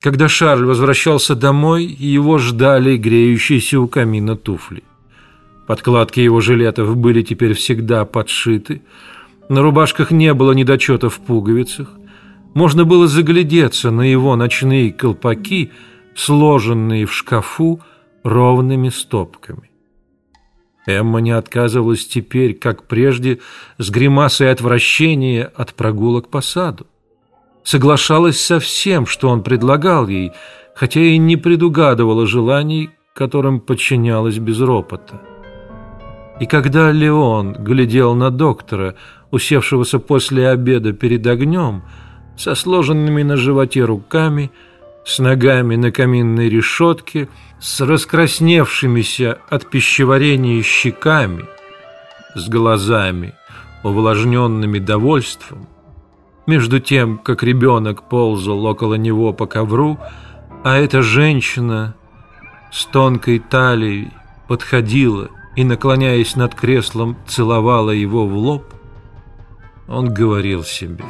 Когда Шарль возвращался домой, его ждали греющиеся у камина туфли. Подкладки его жилетов были теперь всегда подшиты, на рубашках не было недочетов в пуговицах, можно было заглядеться на его ночные колпаки, сложенные в шкафу ровными стопками. Эмма не отказывалась теперь, как прежде, с гримасой отвращения от прогулок по саду. Соглашалась со всем, что он предлагал ей, хотя и не предугадывала желаний, которым подчинялась без ропота. И когда Леон глядел на доктора, усевшегося после обеда перед огнем, со сложенными на животе руками, с ногами на каминной решетке, с раскрасневшимися от пищеварения щеками, с глазами, увлажненными довольством, между тем, как ребенок ползал около него по ковру, а эта женщина с тонкой талией подходила и, наклоняясь над креслом, целовала его в лоб, он говорил себе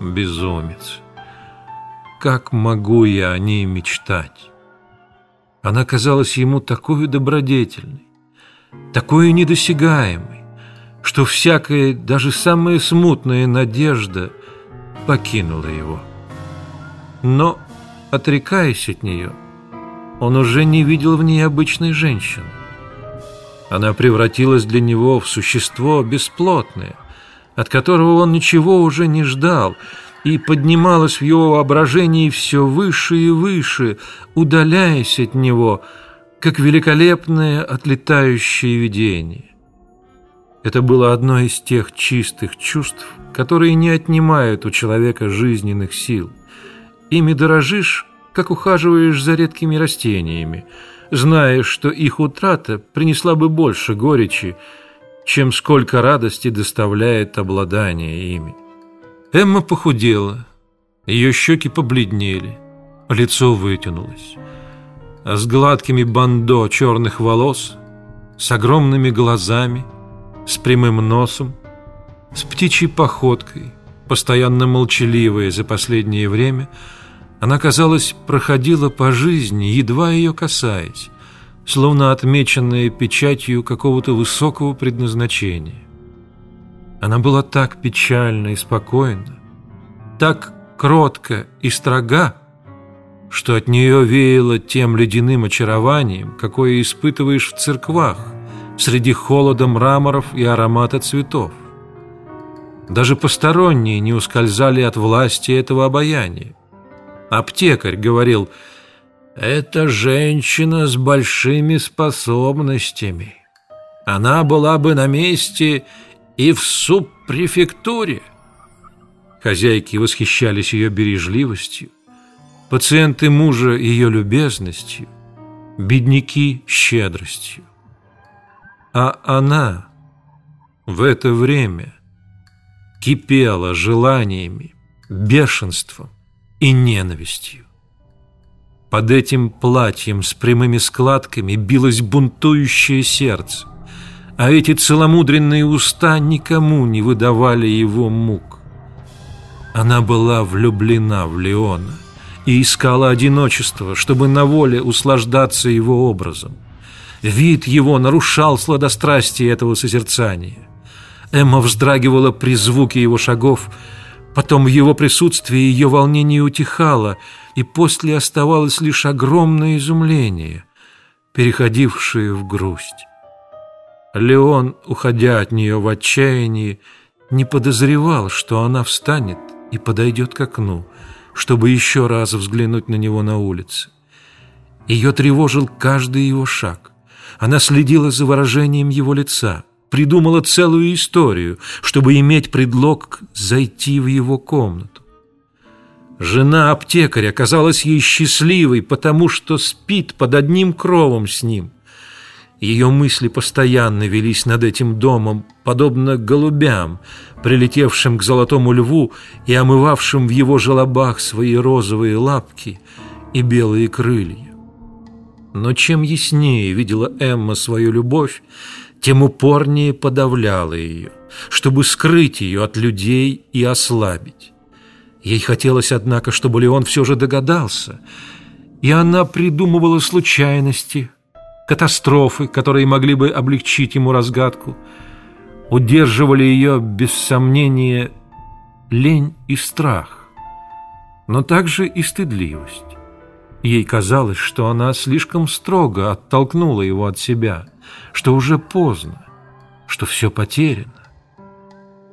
«Безумец! Как могу я о ней мечтать?» Она казалась ему такой добродетельной, такой недосягаемой, что всякая, даже самая смутная надежда покинула его. Но, отрекаясь от нее, он уже не видел в ней обычной женщины. Она превратилась для него в существо бесплотное, от которого он ничего уже не ждал, и поднималась в его воображении все выше и выше, удаляясь от него, как великолепное отлетающее видение. Это было одно из тех чистых чувств, которые не отнимают у человека жизненных сил. Ими дорожишь, как ухаживаешь за редкими растениями, зная, что их утрата принесла бы больше горечи, чем сколько радости доставляет обладание ими. Эмма похудела, ее щеки побледнели, лицо вытянулось, а с гладкими бандо черных волос, с огромными глазами, с прямым носом, с птичьей походкой, постоянно молчаливая за последнее время, она, казалось, проходила по жизни, едва ее касаясь, словно отмеченная печатью какого-то высокого предназначения. Она была так печальна и спокойна, так кротко и строга, что от нее веяло тем ледяным очарованием, какое испытываешь в церквах, среди холода мраморов и аромата цветов. Даже посторонние не ускользали от власти этого обаяния. Аптекарь говорил, «Это женщина с большими способностями. Она была бы на месте и в субпрефектуре». Хозяйки восхищались ее бережливостью, пациенты мужа ее любезностью, бедняки щедростью. А она в это время кипела желаниями, бешенством и ненавистью. Под этим платьем с прямыми складками билось бунтующее сердце, а эти целомудренные уста никому не выдавали его мук. Она была влюблена в Леона и искала одиночество, чтобы на воле услаждаться его образом. Вид его нарушал сладострастие этого созерцания. Эмма вздрагивала при звуке его шагов, потом в его присутствии ее волнение утихало, и после оставалось лишь огромное изумление, переходившее в грусть. Леон, уходя от нее в отчаянии, не подозревал, что она встанет и подойдет к окну, чтобы еще раз взглянуть на него на улице. Ее тревожил каждый его шаг. Она следила за выражением его лица, придумала целую историю, чтобы иметь предлог зайти в его комнату. Жена аптекаря казалась ей счастливой, потому что спит под одним кровом с ним. Ее мысли постоянно велись над этим домом, подобно голубям, прилетевшим к золотому льву и омывавшим в его желобах свои розовые лапки и белые крылья. Но чем яснее видела Эмма свою любовь, тем упорнее подавляла ее, чтобы скрыть ее от людей и ослабить. Ей хотелось, однако, чтобы Леон все же догадался, и она придумывала случайности, катастрофы, которые могли бы облегчить ему разгадку. Удерживали ее, без сомнения, лень и страх, но также и стыдливость. Ей казалось, что она слишком строго оттолкнула его от себя, что уже поздно, что все потеряно.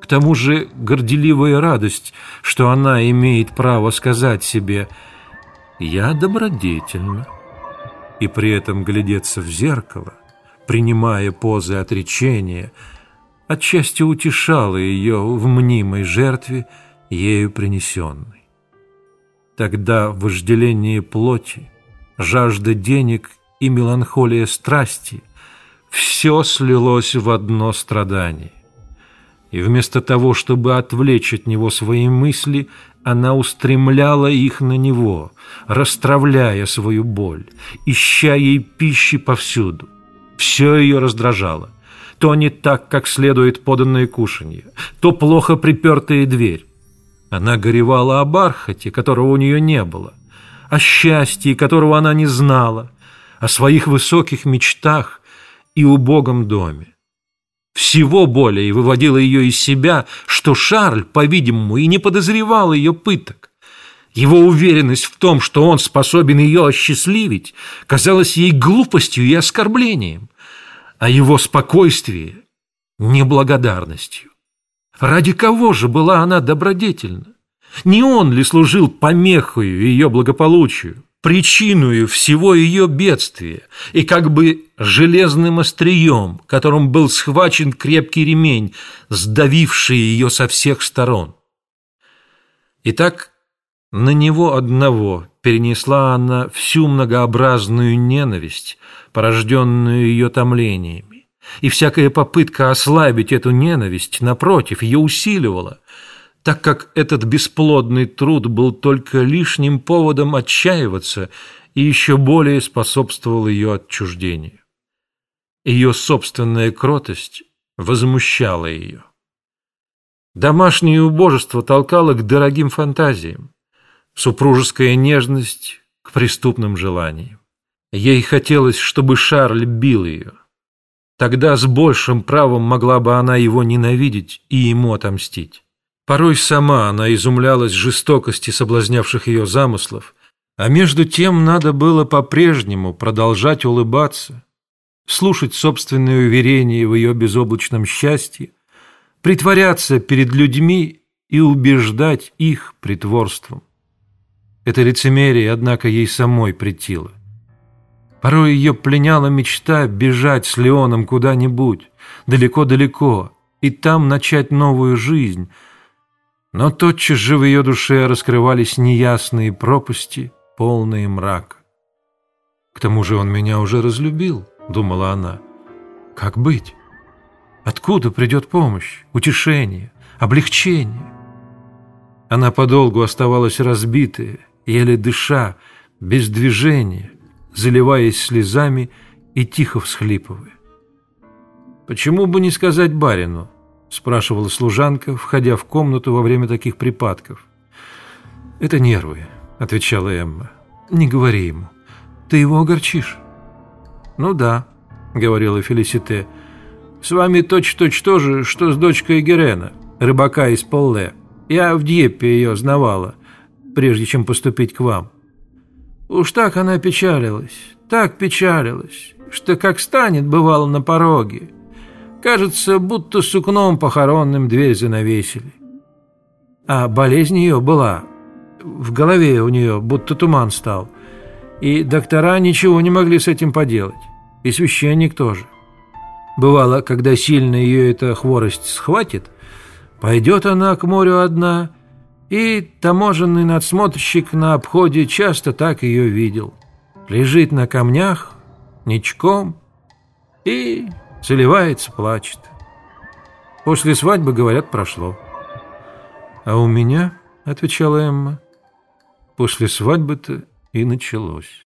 К тому же горделивая радость, что она имеет право сказать себе «я добродетельна», и при этом глядеться в зеркало, принимая позы отречения, отчасти утешала ее в мнимой жертве, ею принесенной. Тогда вожделение плоти, жажда денег и меланхолия страсти – все слилось в одно страдание и вместо того, чтобы отвлечь от него свои мысли, она устремляла их на него, расстравляя свою боль, ища ей пищи повсюду. Все ее раздражало. То не так, как следует поданное кушанье, то плохо припертая дверь. Она горевала о бархате, которого у нее не было, о счастье, которого она не знала, о своих высоких мечтах и убогом доме всего более выводила ее из себя, что Шарль, по-видимому, и не подозревал ее пыток. Его уверенность в том, что он способен ее осчастливить, казалась ей глупостью и оскорблением, а его спокойствие – неблагодарностью. Ради кого же была она добродетельна? Не он ли служил помехою ее благополучию? причиную всего ее бедствия и как бы железным острием, которым был схвачен крепкий ремень, сдавивший ее со всех сторон. Итак, на него одного перенесла она всю многообразную ненависть, порожденную ее томлениями, и всякая попытка ослабить эту ненависть, напротив, ее усиливала – так как этот бесплодный труд был только лишним поводом отчаиваться и еще более способствовал ее отчуждению. Ее собственная кротость возмущала ее. Домашнее убожество толкало к дорогим фантазиям, супружеская нежность к преступным желаниям. Ей хотелось, чтобы Шарль бил ее. Тогда с большим правом могла бы она его ненавидеть и ему отомстить. Порой сама она изумлялась жестокости соблазнявших ее замыслов, а между тем надо было по-прежнему продолжать улыбаться, слушать собственные уверения в ее безоблачном счастье, притворяться перед людьми и убеждать их притворством. Это лицемерие, однако, ей самой претило. Порой ее пленяла мечта бежать с Леоном куда-нибудь, далеко-далеко, и там начать новую жизнь – но тотчас же в ее душе раскрывались неясные пропасти, полные мрака. «К тому же он меня уже разлюбил», — думала она. «Как быть? Откуда придет помощь, утешение, облегчение?» Она подолгу оставалась разбитая, еле дыша, без движения, заливаясь слезами и тихо всхлипывая. Почему бы не сказать барину? спрашивала служанка, входя в комнату во время таких припадков. «Это нервы», — отвечала Эмма. «Не говори ему. Ты его огорчишь». «Ну да», — говорила Фелисите. «С вами точь-точь то же, что с дочкой Герена, рыбака из Полле. Я в Дьеппе ее знавала, прежде чем поступить к вам. Уж так она печалилась, так печалилась, что как станет, бывало, на пороге, Кажется, будто сукном похоронным дверь занавесили. А болезнь ее была. В голове у нее будто туман стал. И доктора ничего не могли с этим поделать. И священник тоже. Бывало, когда сильно ее эта хворость схватит, пойдет она к морю одна, и таможенный надсмотрщик на обходе часто так ее видел. Лежит на камнях, ничком, и Заливается, плачет. После свадьбы, говорят, прошло. А у меня, отвечала Эмма, после свадьбы-то и началось.